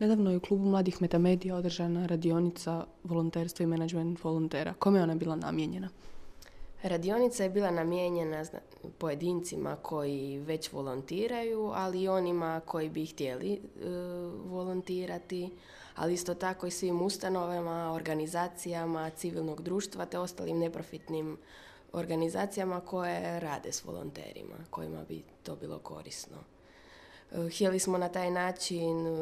Nedavno je u klubu mladih metamedija održana radionica volonterstva i menadžment volontera. Kome je ona bila namijenjena? Radionica je bila namijenjena pojedincima koji već volontiraju, ali i onima koji bi htjeli e, volontirati, ali isto tako i svim ustanovama, organizacijama civilnog društva te ostalim neprofitnim organizacijama koje rade s volonterima, kojima bi to bilo korisno. E, htjeli smo na taj način e,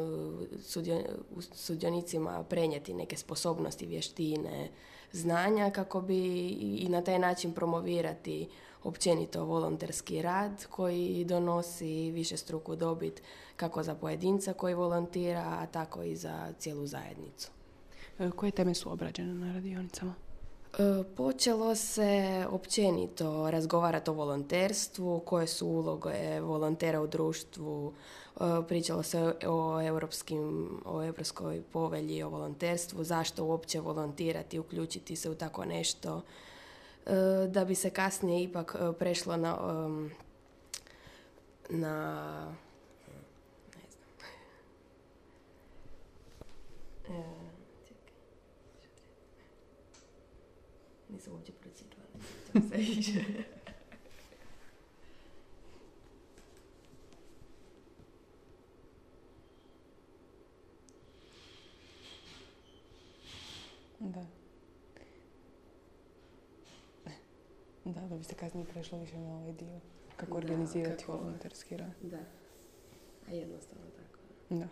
sudionicima prenijeti neke sposobnosti, vještine, znanja kako bi i na taj način promovirati općenito volonterski rad koji donosi više struku dobit kako za pojedinca koji volontira, a tako i za cijelu zajednicu. E, koje teme su obrađene na radionicama? E, počelo se općenito razgovarati o volonterstvu, koje su uloge volontera u društvu, e, pričalo se o, europskim, o europskoj povelji o volonterstvu, zašto uopće volontirati, uključiti se u tako nešto, e, da bi se kasnije ipak prešlo na, na ne znam, Nisam uopće pročitala. Da. Da, da bi se kasnije prešlo više na ovaj dio. Kako organizirati volonterski rad. Da. A jednostavno tako. Da.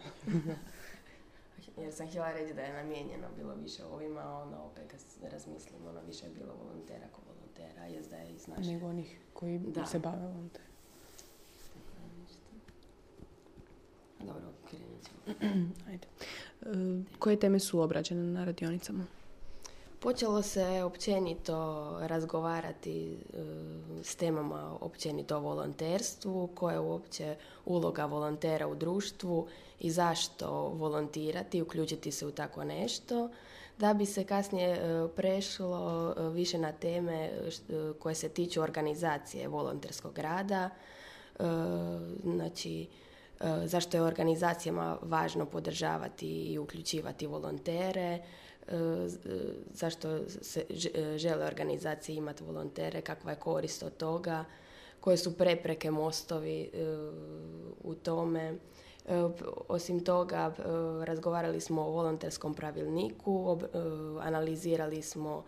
Jer sam htjela reći da je namijenjeno bilo više ovima, a ono opet kad razmislim, ono više je bilo volontera ako volontera, jest da je iz naše... Nego onih koji da. se bave volonterom. Dobro, krenut Ajde. E, koje teme su obrađene na radionicama? Počelo se općenito razgovarati e, s temama općenito o volonterstvu, koja je uopće uloga volontera u društvu i zašto volontirati, uključiti se u tako nešto, da bi se kasnije e, prešlo e, više na teme koje se tiču organizacije volonterskog rada, znači zašto je organizacijama važno podržavati i uključivati volontere, zašto se žele organizacije imati volontere, kakva je korist od toga, koje su prepreke mostovi e, u tome. E, osim toga, e, razgovarali smo o volonterskom pravilniku, analizirali smo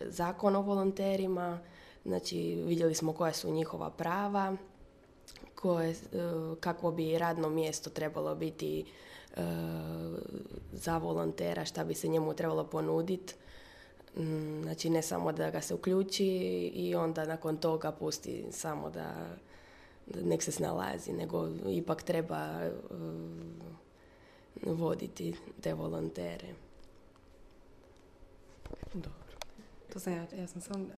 zakon o volonterima, znači vidjeli smo koja su njihova prava, koje, kakvo bi radno mjesto trebalo biti za volontera, šta bi se njemu trebalo ponuditi. Mm, znači ne samo da ga se uključi i onda nakon toga pusti samo da, nek se snalazi, nego ipak treba eh, voditi te volontere. Dobro. To sam ja, ja sam sam